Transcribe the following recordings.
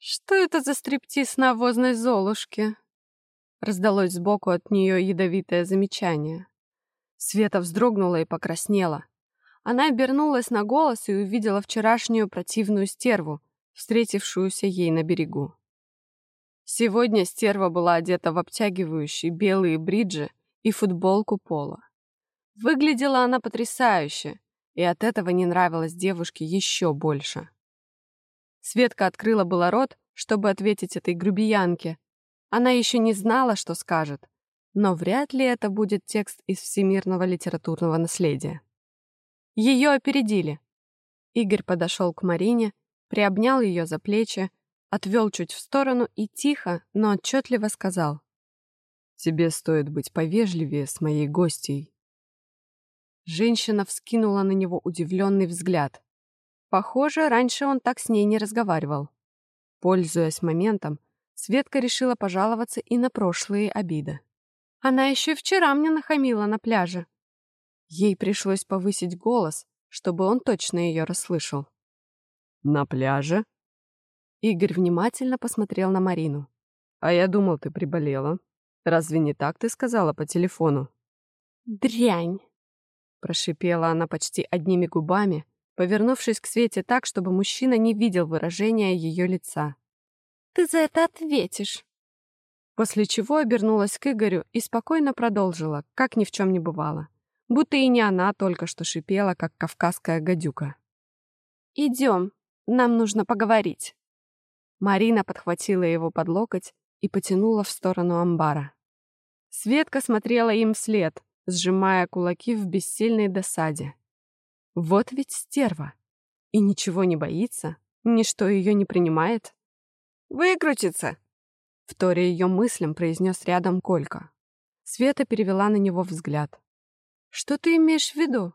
«Что это за стриптиз навозной золушки?» Раздалось сбоку от нее ядовитое замечание. Света вздрогнула и покраснела. Она обернулась на голос и увидела вчерашнюю противную стерву, встретившуюся ей на берегу. Сегодня стерва была одета в обтягивающие белые бриджи и футболку пола. Выглядела она потрясающе, и от этого не нравилось девушке еще больше. Светка открыла было рот, чтобы ответить этой грубиянке. Она еще не знала, что скажет, но вряд ли это будет текст из всемирного литературного наследия. Ее опередили. Игорь подошел к Марине, приобнял ее за плечи, отвел чуть в сторону и тихо, но отчетливо сказал. «Тебе стоит быть повежливее с моей гостьей». Женщина вскинула на него удивленный взгляд. Похоже, раньше он так с ней не разговаривал. Пользуясь моментом, Светка решила пожаловаться и на прошлые обиды. Она еще вчера мне нахамила на пляже. Ей пришлось повысить голос, чтобы он точно ее расслышал. «На пляже?» Игорь внимательно посмотрел на Марину. «А я думал, ты приболела. Разве не так ты сказала по телефону?» «Дрянь!» Прошипела она почти одними губами, повернувшись к Свете так, чтобы мужчина не видел выражения ее лица. «Ты за это ответишь!» После чего обернулась к Игорю и спокойно продолжила, как ни в чем не бывало. Будто и не она только что шипела, как кавказская гадюка. «Идем, нам нужно поговорить». Марина подхватила его под локоть и потянула в сторону амбара. Светка смотрела им вслед, сжимая кулаки в бессильной досаде. Вот ведь стерва. И ничего не боится, ничто ее не принимает. «Выкрутится!» Вторя ее мыслям произнес рядом Колька. Света перевела на него взгляд. «Что ты имеешь в виду?»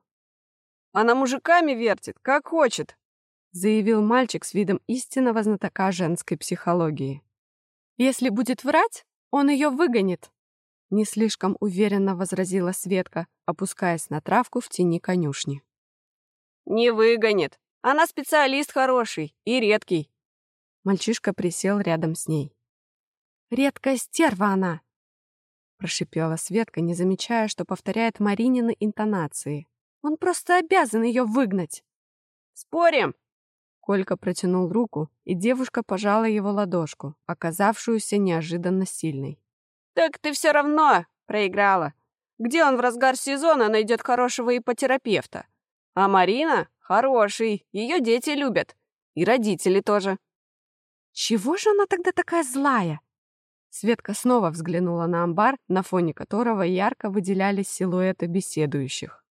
«Она мужиками вертит, как хочет», заявил мальчик с видом истинного знатока женской психологии. «Если будет врать, он ее выгонит», не слишком уверенно возразила Светка, опускаясь на травку в тени конюшни. «Не выгонит. Она специалист хороший и редкий». Мальчишка присел рядом с ней. «Редкая стерва она!» Прошипела Светка, не замечая, что повторяет Маринины интонации. «Он просто обязан ее выгнать!» «Спорим!» Колька протянул руку, и девушка пожала его ладошку, оказавшуюся неожиданно сильной. «Так ты все равно проиграла. Где он в разгар сезона найдет хорошего ипотерапевта? А Марина хороший, ее дети любят. И родители тоже. Чего же она тогда такая злая? Светка снова взглянула на амбар, на фоне которого ярко выделялись силуэты беседующих.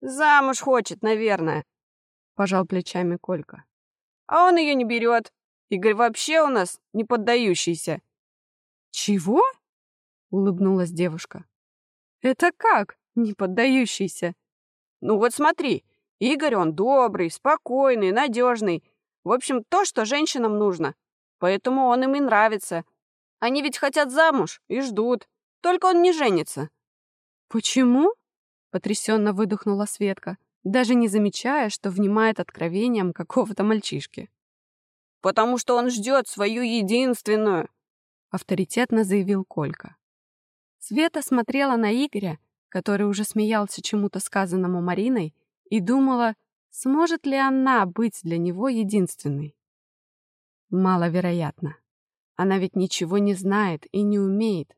«Замуж хочет, наверное», — пожал плечами Колька. «А он ее не берет. Игорь вообще у нас не поддающийся». «Чего?» — улыбнулась девушка. «Это как, не поддающийся?» Ну вот смотри, Игорь он добрый, спокойный, надежный. В общем, то, что женщинам нужно. Поэтому он им и нравится. Они ведь хотят замуж и ждут. Только он не женится. Почему? Потрясенно выдохнула Светка, даже не замечая, что внимает откровением какого-то мальчишки. Потому что он ждет свою единственную, авторитетно заявил Колька. Света смотрела на Игоря, который уже смеялся чему-то сказанному Мариной, и думала, сможет ли она быть для него единственной. Маловероятно. Она ведь ничего не знает и не умеет,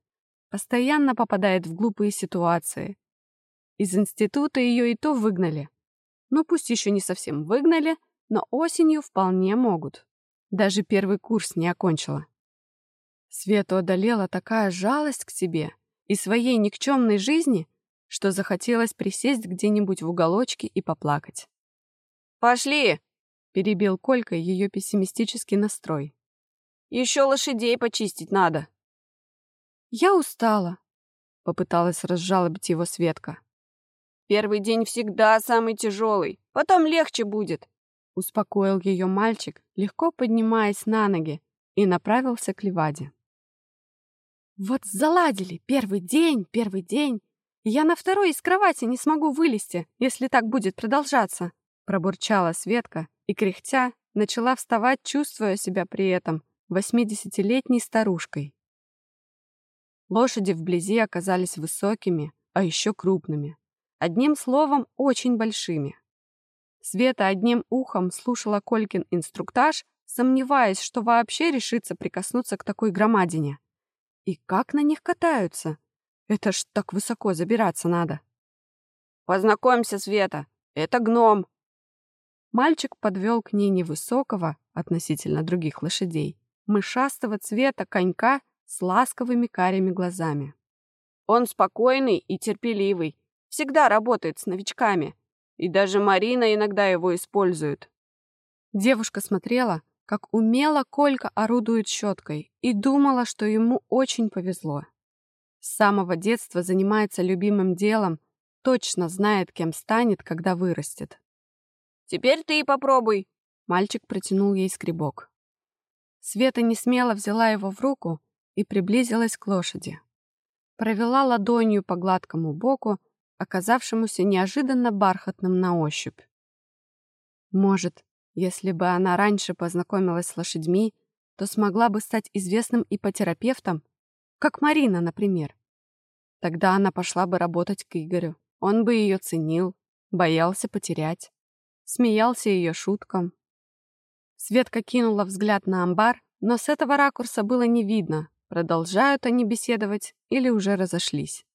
постоянно попадает в глупые ситуации. Из института ее и то выгнали. Ну, пусть еще не совсем выгнали, но осенью вполне могут. Даже первый курс не окончила. Свету одолела такая жалость к себе и своей никчемной жизни, что захотелось присесть где-нибудь в уголочке и поплакать. «Пошли!» — перебил Колька ее пессимистический настрой. «Еще лошадей почистить надо». «Я устала», — попыталась разжалобить его Светка. «Первый день всегда самый тяжелый, потом легче будет», — успокоил ее мальчик, легко поднимаясь на ноги, и направился к Леваде. «Вот заладили! Первый день, первый день! «Я на второй из кровати не смогу вылезти, если так будет продолжаться», пробурчала Светка и, кряхтя, начала вставать, чувствуя себя при этом восьмидесятилетней старушкой. Лошади вблизи оказались высокими, а еще крупными. Одним словом, очень большими. Света одним ухом слушала Колькин инструктаж, сомневаясь, что вообще решится прикоснуться к такой громадине. И как на них катаются? Это ж так высоко забираться надо. «Познакомься, Света, это гном!» Мальчик подвел к ней невысокого, относительно других лошадей, мышастого цвета конька с ласковыми карими глазами. «Он спокойный и терпеливый, всегда работает с новичками, и даже Марина иногда его использует». Девушка смотрела, как умело Колька орудует щеткой, и думала, что ему очень повезло. С самого детства занимается любимым делом, точно знает, кем станет, когда вырастет. «Теперь ты и попробуй!» Мальчик протянул ей скребок. Света не смело взяла его в руку и приблизилась к лошади. Провела ладонью по гладкому боку, оказавшемуся неожиданно бархатным на ощупь. Может, если бы она раньше познакомилась с лошадьми, то смогла бы стать известным ипотерапевтом, как Марина, например. Тогда она пошла бы работать к Игорю. Он бы ее ценил, боялся потерять, смеялся ее шуткам. Светка кинула взгляд на амбар, но с этого ракурса было не видно, продолжают они беседовать или уже разошлись.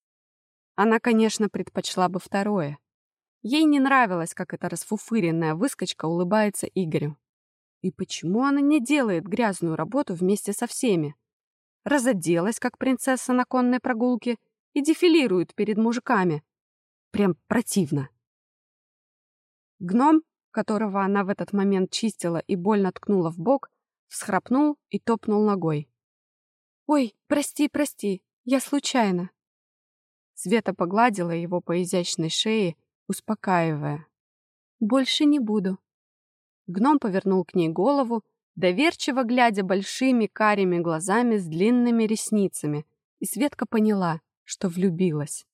Она, конечно, предпочла бы второе. Ей не нравилось, как эта расфуфыренная выскочка улыбается Игорю. И почему она не делает грязную работу вместе со всеми? Разоделась, как принцесса на конной прогулке, и дефилирует перед мужиками. Прям противно. Гном, которого она в этот момент чистила и больно ткнула в бок, всхрапнул и топнул ногой. «Ой, прости, прости, я случайно». Света погладила его по изящной шее успокаивая. «Больше не буду». Гном повернул к ней голову, доверчиво глядя большими карими глазами с длинными ресницами, и Светка поняла, что влюбилась.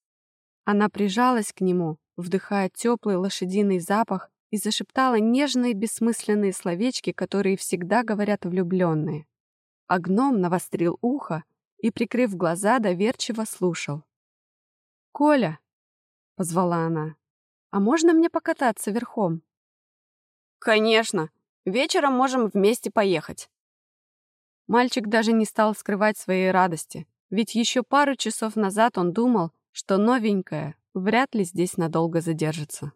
Она прижалась к нему, вдыхая теплый лошадиный запах, и зашептала нежные бессмысленные словечки, которые всегда говорят влюбленные. А гном навострил ухо и, прикрыв глаза, доверчиво слушал. «Коля!» — позвала она. А можно мне покататься верхом? Конечно. Вечером можем вместе поехать. Мальчик даже не стал скрывать своей радости, ведь еще пару часов назад он думал, что новенькая вряд ли здесь надолго задержится.